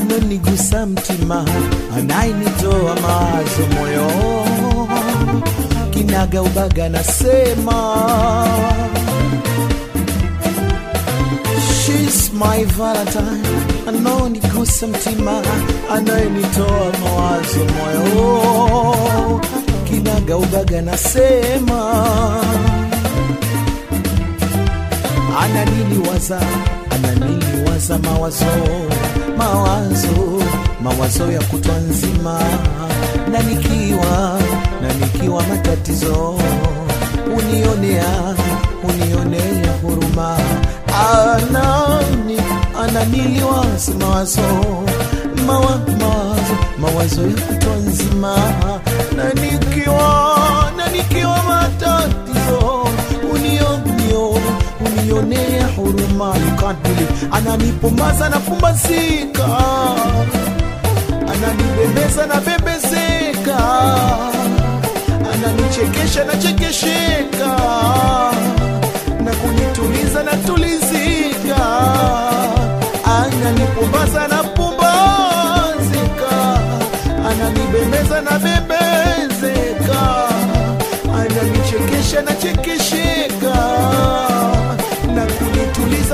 anonigusa mtima, anayenitoa mawazo moyo, kinaga ubaga nasema She's my Valentine, anayenigusa mtima, anayenitoa mawazo moyo, kinaga ubaga nasema ananiliwaza ananiliwaza mawazo mawazo mawazo ya kutwa nzima. Na nikiwa na nikiwa matatizo unionea unionea huruma. Anani ananiliwaza mawazo mawa, mawazo mawazo ya kutwa nzima. Na nikiwa na nikiwa matatizo unionea huruma believe ananipomaza na pumbazika ananibembeza na bembezeka ananichekesha na chekesheka. Na kunituliza na tulizika. Ananipumbaza na pumbazika ananibembeza na bembezeka ananichekesha na chekesheka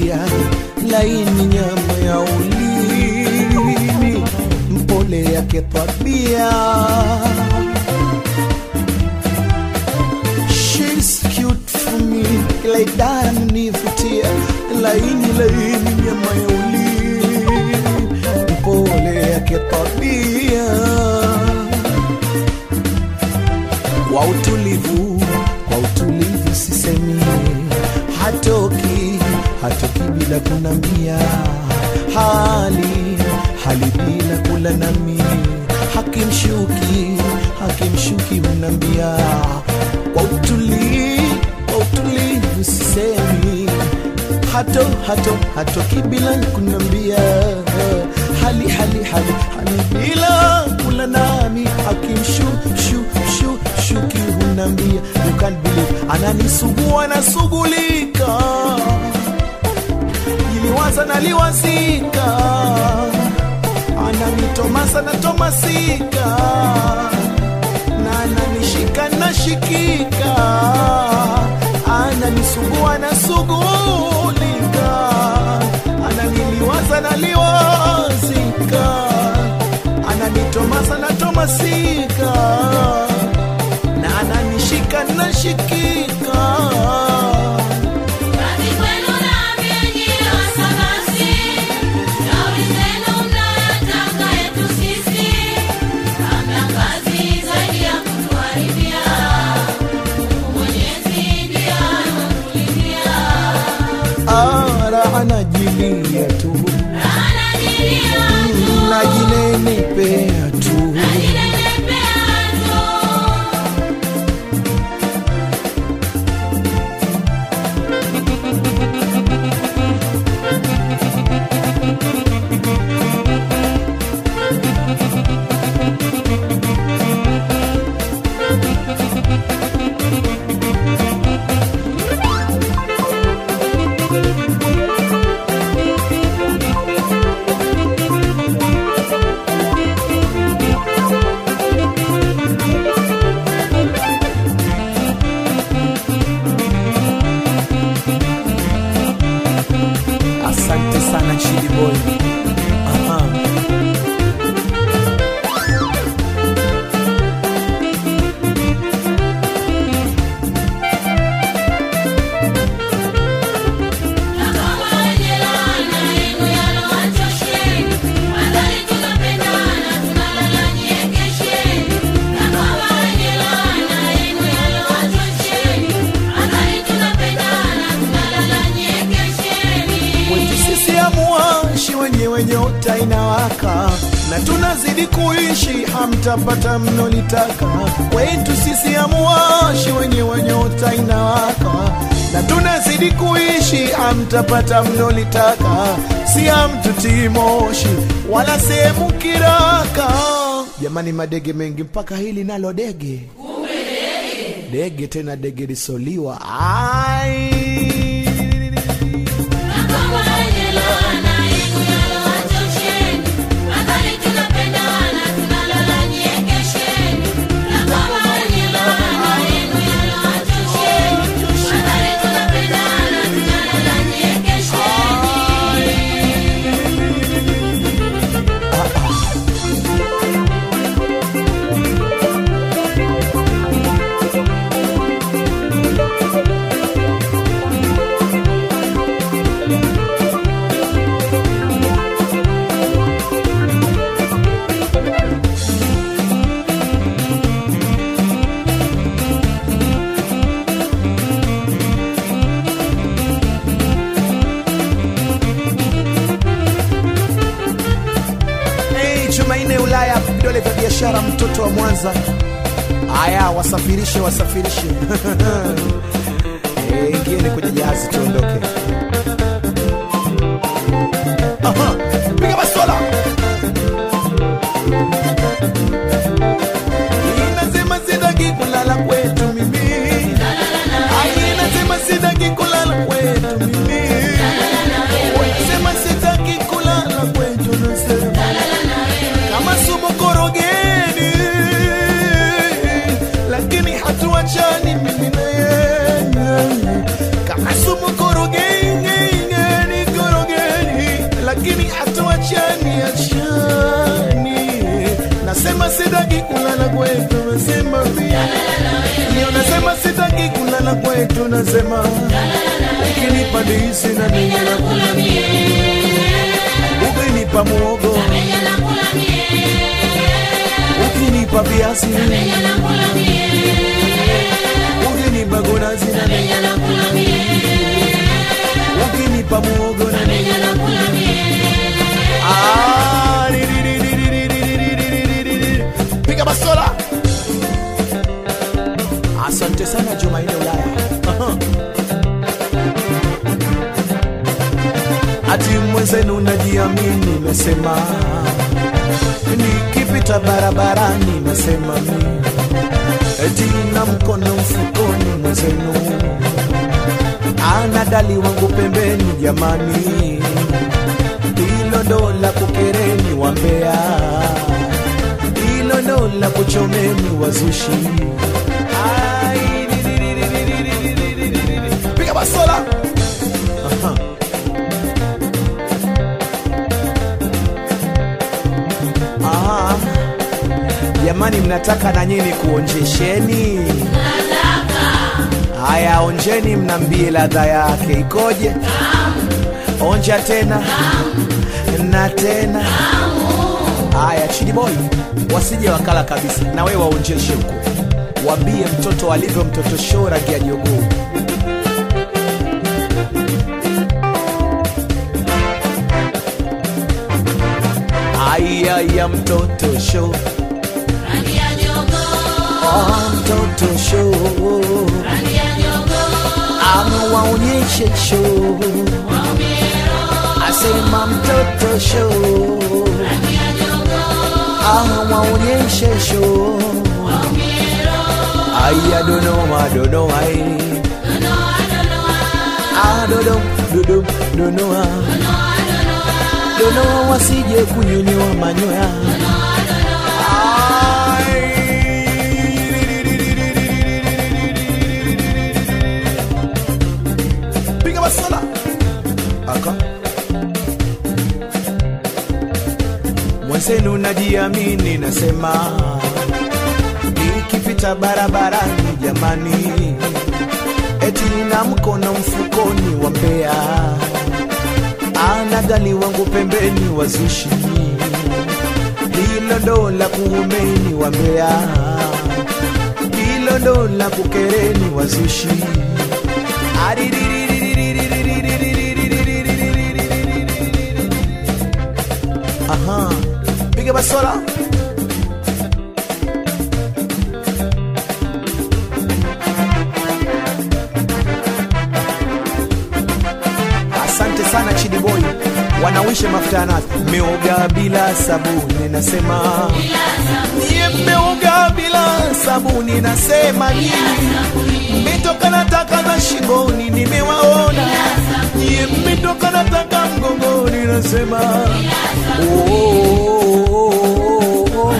nanivutia, laini nyama ya ulimi, mpole yake tabia. She's cute for me, laidara nanivutia, laini laini nyama ya ulimi, mpole yake tabia kwa utulivu, kwa utulivu bila kunambia, hali hali bila kula nami, hakimshuki hakimshuki unambia, kwa utuli kwa utulivu sisemi hato hato hato kibila kunambia. Hali hali hali hali bila kula nami. Akimshu shu shu shuki hunambia you can't believe. Ananisugua nasugulika iliwaza naliwazika ananitomasa natomasika na ananishika nashikika. Ananisugua nasugulika. Ananiliwaza naliwazika. Ananitomasa natomasika na ananishika nashikika hamtapata mnolitaka. Kwetu sisi amuwashi, wenyewe nyota inawaka na tunazidi kuishi, Amtapata mnolitaka. Si hamtutii moshi wala sehemu kiraka. Jamani, madege mengi mpaka hili nalo dege dege tena dege lisoliwa ai wasafirishe, wasafirishe. Eh, Ingieni kwenye jahazi tuondoke. mie tunasema, ukinipa ndizi na mimi nakula mie, ukinipa muogo ukinipa viazi na mimi nakula mie, ukinipa gonazi na mimi nakula mie, ukinipa muogo na mimi nakula mie. Ah, ni ni ni ni ni ni ni piga basola. Asante sana Jumanne. Mwenzenu najiamini mesema nikipita barabarani nasema mi eti na mkono mfukoni mwenzenu. Ana dali wangu pembeni jamani. Ilo ndo la kukereni wambea. Ilo ndo la kuchomeni wazushi Mnataka na nyinyi kuonjesheni? Haya, onjeni, mnambie ladha yake ikoje. Onja tena na tena. Haya, chini Boy, wasije wakala kabisa, na wewe waonjeshe huko, wambie mtoto alivyo mtoto show rangi ya jogoo. Ya mtoto show, mtoto show anawaonyesha show asema mtoto show anawaonyesha show I don't know, I don't know, I I don't know, don't know, don't know, don't know, wasije kunyonyoa manyoya Piga basala Aka. Mwenzenu najiamini, nasema nikipita barabarani, jamani, eti na mkono mfukoni wa mbea, anagali wangu pembeni, wazushi hilo la kuumeni wa mbea, hilo la kukereni wazushi piga basora asante sana chidiboy wanawishe mafuta ya nazi. Meoga bila sabuni nasema. Niye mmeoga bila sabuni nasema nini mmetoka na taka za shingoni nimewaona niye mmetoka na taka mgongoni nasema oh, oh, oh, oh,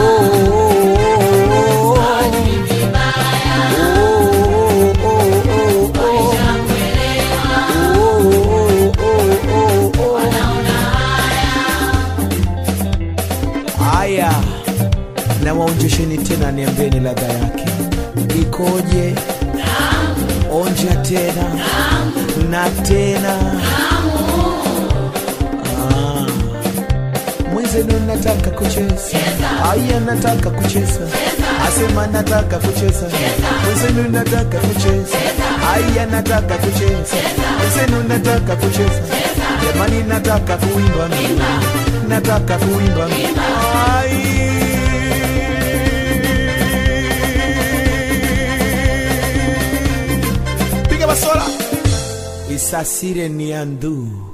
oh. Na waonjesheni tena, niambieni ladha yake. Ikoje? Onja tena. Na tena. Ah, mwenzenu nataka kucheza, aya, nataka kucheza, asema nataka kucheza, mwenzenu nataka kucheza, aya, nataka kucheza, mwenzenu nataka kucheza, jamani, nataka kuimba. Nataka kuimba. Ai. Piga basola isasire ni andu